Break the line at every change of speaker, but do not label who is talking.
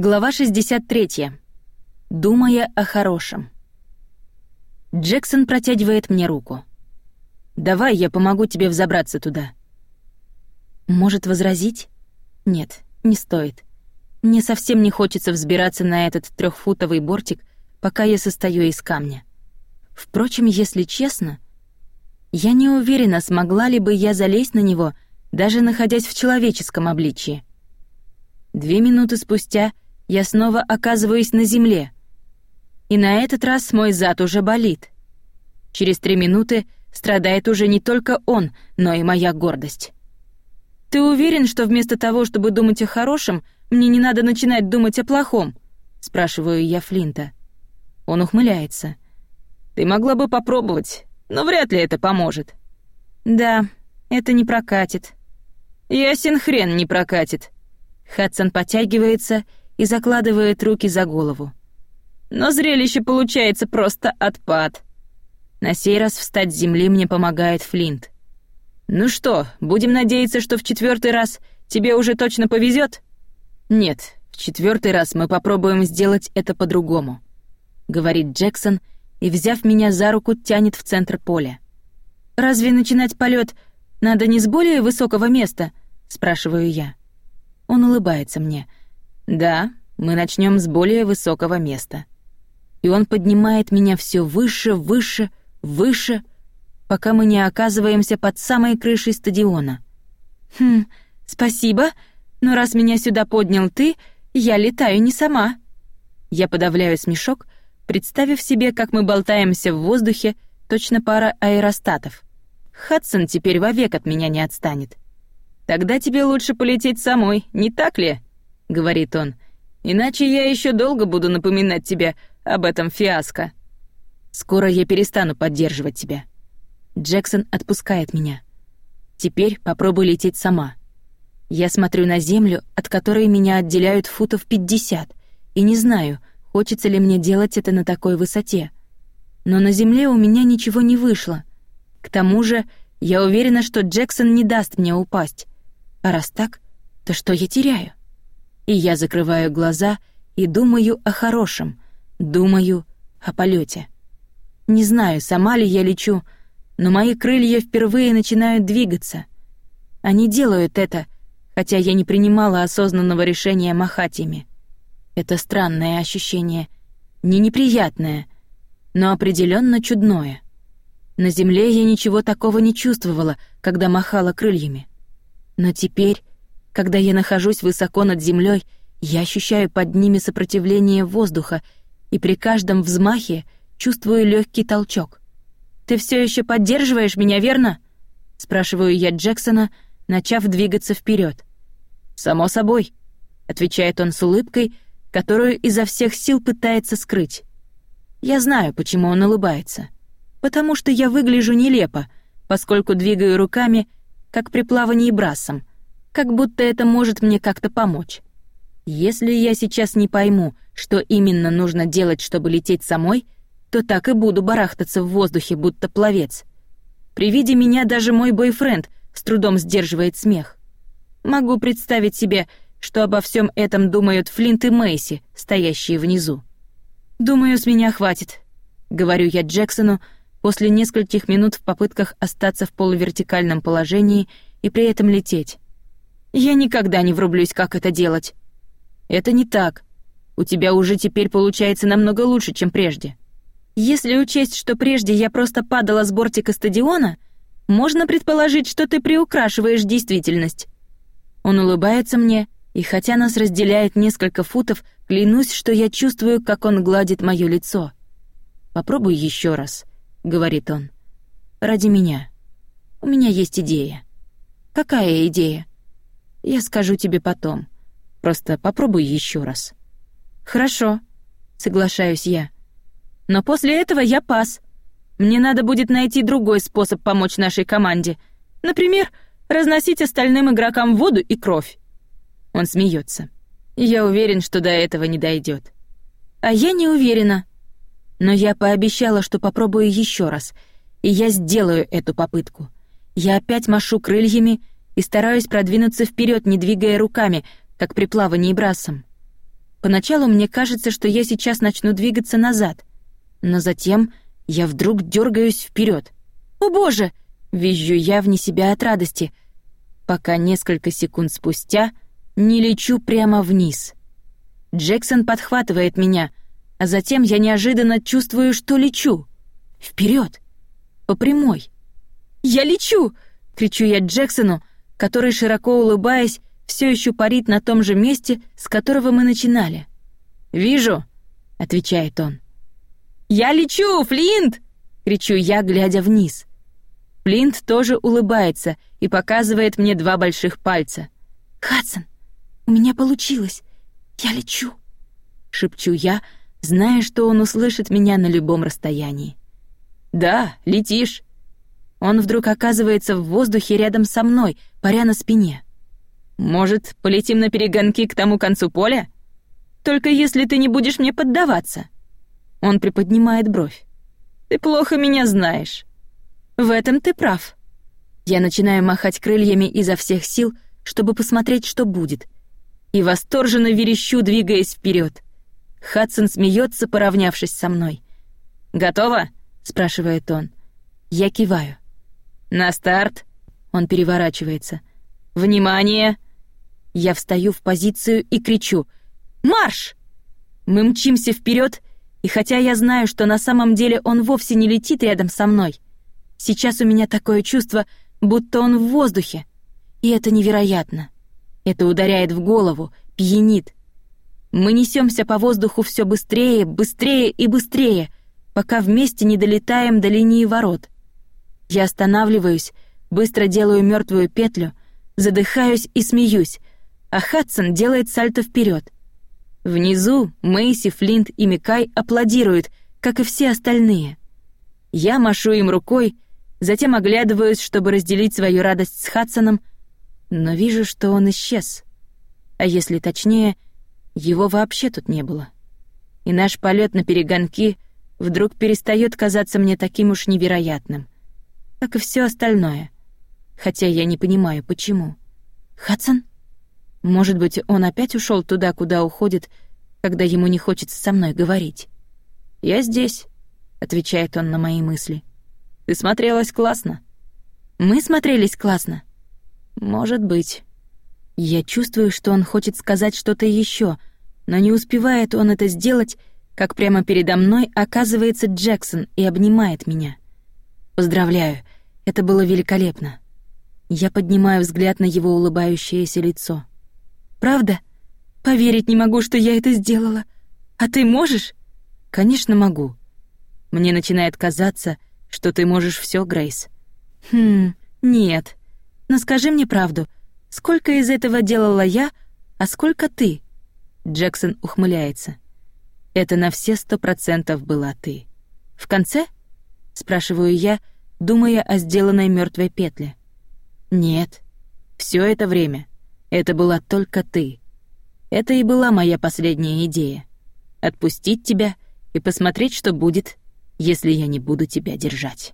Глава 63. Думая о хорошем. Джексон протягивает мне руку. «Давай, я помогу тебе взобраться туда». Может возразить? Нет, не стоит. Мне совсем не хочется взбираться на этот трехфутовый бортик, пока я состою из камня. Впрочем, если честно, я не уверена, смогла ли бы я залезть на него, даже находясь в человеческом обличии. Две минуты спустя я снова оказываюсь на земле. И на этот раз мой зад уже болит. Через три минуты страдает уже не только он, но и моя гордость. «Ты уверен, что вместо того, чтобы думать о хорошем, мне не надо начинать думать о плохом?» — спрашиваю я Флинта. Он ухмыляется. «Ты могла бы попробовать, но вряд ли это поможет». «Да, это не прокатит». «Ясен хрен не прокатит», Хадсон подтягивается и закладывает руки за голову. Но зрелище получается просто отпад. На сей раз встать с земли мне помогает Флинт. «Ну что, будем надеяться, что в четвертый раз тебе уже точно повезет? «Нет, в четвертый раз мы попробуем сделать это по-другому», — говорит Джексон и, взяв меня за руку, тянет в центр поля. «Разве начинать полет надо не с более высокого места?» — спрашиваю я. Он улыбается мне. «Да, мы начнем с более высокого места». И он поднимает меня все выше, выше, выше, пока мы не оказываемся под самой крышей стадиона. «Хм, спасибо, но раз меня сюда поднял ты, я летаю не сама». Я подавляю смешок, представив себе, как мы болтаемся в воздухе, точно пара аэростатов. Хадсон теперь вовек от меня не отстанет. «Тогда тебе лучше полететь самой, не так ли?» — говорит он. «Иначе я еще долго буду напоминать тебе об этом фиаско. Скоро я перестану поддерживать тебя». Джексон отпускает меня. «Теперь попробуй лететь сама». Я смотрю на землю, от которой меня отделяют футов 50, и не знаю, хочется ли мне делать это на такой высоте. Но на земле у меня ничего не вышло. К тому же, я уверена, что Джексон не даст мне упасть. А раз так, то что я теряю? И я закрываю глаза и думаю о хорошем, думаю о полете. Не знаю, сама ли я лечу, но мои крылья впервые начинают двигаться. Они делают это, хотя я не принимала осознанного решения махать ими. Это странное ощущение, не неприятное, но определенно чудное. На земле я ничего такого не чувствовала, когда махала крыльями. Но теперь, когда я нахожусь высоко над землей, я ощущаю под ними сопротивление воздуха и при каждом взмахе чувствую легкий толчок. «Ты все еще поддерживаешь меня, верно?» — спрашиваю я Джексона, начав двигаться вперед. «Само собой», — отвечает он с улыбкой, которую изо всех сил пытается скрыть. Я знаю, почему он улыбается. Потому что я выгляжу нелепо, поскольку двигаю руками как при плавании брасом, как будто это может мне как-то помочь. Если я сейчас не пойму, что именно нужно делать, чтобы лететь самой, то так и буду барахтаться в воздухе, будто пловец. При виде меня даже мой бойфренд с трудом сдерживает смех. Могу представить себе, что обо всем этом думают Флинт и Мэйси, стоящие внизу. «Думаю, с меня хватит», — говорю я Джексону, — после нескольких минут в попытках остаться в полувертикальном положении и при этом лететь. Я никогда не врублюсь, как это делать. Это не так. У тебя уже теперь получается намного лучше, чем прежде. Если учесть, что прежде я просто падала с бортика стадиона, можно предположить, что ты приукрашиваешь действительность. Он улыбается мне, и хотя нас разделяет несколько футов, клянусь, что я чувствую, как он гладит моё лицо. Попробуй еще раз. — говорит он. «Ради меня. У меня есть идея». «Какая идея?» «Я скажу тебе потом. Просто попробуй еще раз». «Хорошо», — соглашаюсь я. «Но после этого я пас. Мне надо будет найти другой способ помочь нашей команде. Например, разносить остальным игрокам воду и кровь». Он смеется. «Я уверен, что до этого не дойдет. «А я не уверена», но я пообещала, что попробую еще раз, и я сделаю эту попытку. Я опять машу крыльями и стараюсь продвинуться вперед, не двигая руками, как при плавании брасом. Поначалу мне кажется, что я сейчас начну двигаться назад, но затем я вдруг дергаюсь вперед. «О боже!» — визжу я вне себя от радости, пока несколько секунд спустя не лечу прямо вниз. Джексон подхватывает меня, а затем я неожиданно чувствую, что лечу. Вперед, По прямой. «Я лечу!» — кричу я Джексону, который, широко улыбаясь, все еще парит на том же месте, с которого мы начинали. «Вижу», — отвечает он. «Я лечу, Флинт!» — кричу я, глядя вниз. Флинт тоже улыбается и показывает мне два больших пальца. «Хадсон, у меня получилось. Я лечу», — шепчу я, зная, что он услышит меня на любом расстоянии. «Да, летишь». Он вдруг оказывается в воздухе рядом со мной, паря на спине. Может, полетим на перегонки к тому концу поля? Только если ты не будешь мне поддаваться. Он приподнимает бровь. Ты плохо меня знаешь. В этом ты прав. Я начинаю махать крыльями изо всех сил, чтобы посмотреть, что будет. И восторженно верещу, двигаясь вперед. Хадсон смеется, поравнявшись со мной. «Готово?» — спрашивает он. Я киваю. «На старт!» — он переворачивается. «Внимание!» Я встаю в позицию и кричу «Марш!». Мы мчимся вперед, и хотя я знаю, что на самом деле он вовсе не летит рядом со мной, сейчас у меня такое чувство, будто он в воздухе. И это невероятно. Это ударяет в голову, пьянит. Мы несемся по воздуху все быстрее, быстрее и быстрее, пока вместе не долетаем до линии ворот. Я останавливаюсь, быстро делаю мертвую петлю, задыхаюсь и смеюсь, а Хадсон делает сальто вперед. Внизу Мэйси, Флинт и Микай аплодируют, как и все остальные. Я машу им рукой, затем оглядываюсь, чтобы разделить свою радость с Хадсоном, но вижу, что он исчез. А если точнее, его вообще тут не было. И наш полет на перегонки вдруг перестает казаться мне таким уж невероятным, как и все остальное. Хотя я не понимаю, почему. Хадсон? Может быть, он опять ушел туда, куда уходит, когда ему не хочется со мной говорить. «Я здесь», — отвечает он на мои мысли. «Ты смотрелась классно». «Мы смотрелись классно». «Может быть». Я чувствую, что он хочет сказать что-то еще, но не успевает он это сделать, как прямо передо мной оказывается Джексон и обнимает меня. «Поздравляю, это было великолепно». Я поднимаю взгляд на его улыбающееся лицо. Правда? Поверить не могу, что я это сделала. А ты можешь? Конечно, могу. Мне начинает казаться, что ты можешь все, Грейс. Хм, нет. Но скажи мне правду. Сколько из этого делала я, а сколько ты? Джексон ухмыляется. Это на все сто процентов была ты. В конце? Спрашиваю я, думая о сделанной мертвой петле. Нет. Все это время. Это была только ты. Это и была моя последняя идея. Отпустить тебя и посмотреть, что будет, если я не буду тебя держать.